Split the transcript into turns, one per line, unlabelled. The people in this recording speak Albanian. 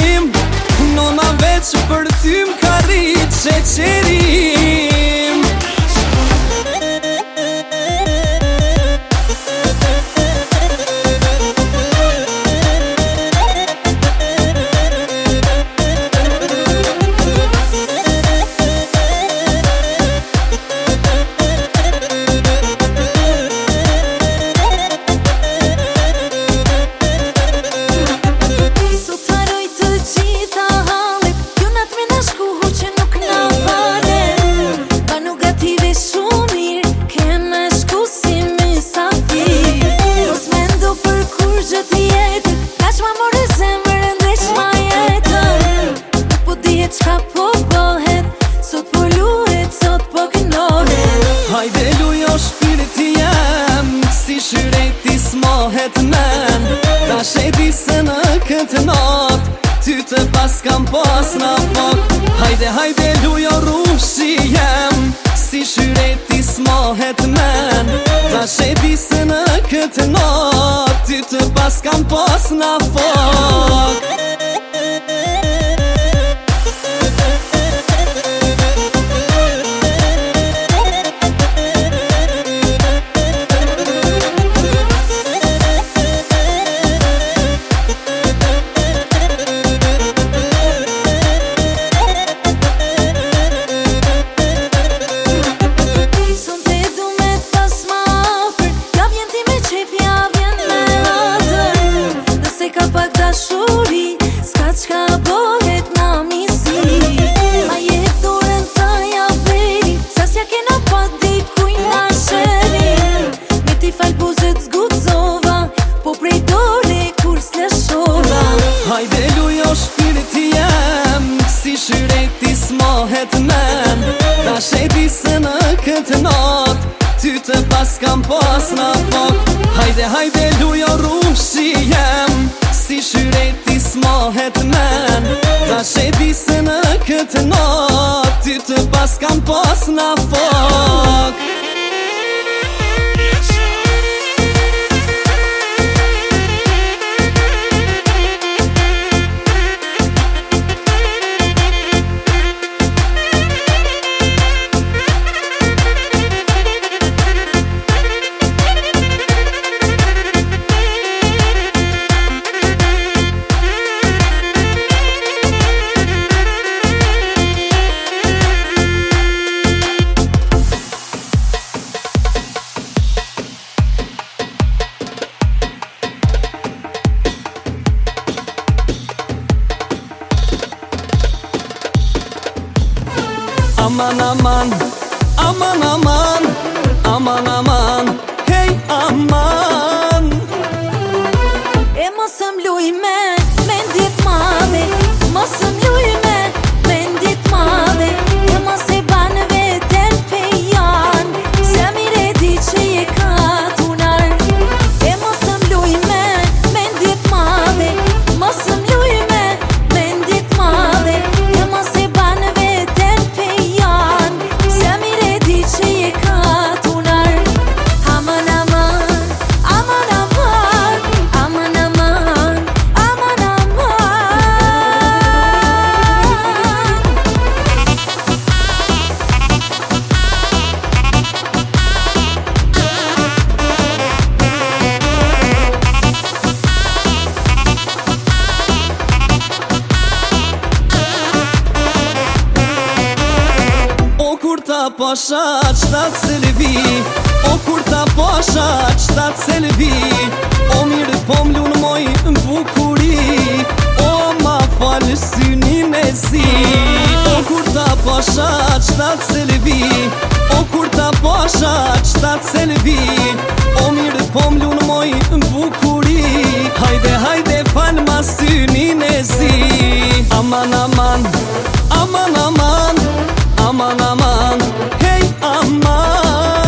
Në ma veç për ty ka rritë se Këtë në ti të pas kam në fok s'kam pas në fok Hajde, hajde, dujo rrush që jem Si shyreti smohet men Ta e se në këtë not Ty të pas kam pas në fok
aman aman hey aman
pasha qëta të selvi O kur ta pasha qëta të selvi O mirë po në moj në bukuri O ma falë syni me zi O kur ta pasha qëta të selvi O kur ta pasha qëta të selvi O mirë po në moj në bukuri Hajde, hajde falë ma syni me zi aman, aman, aman, aman aman aman hey aman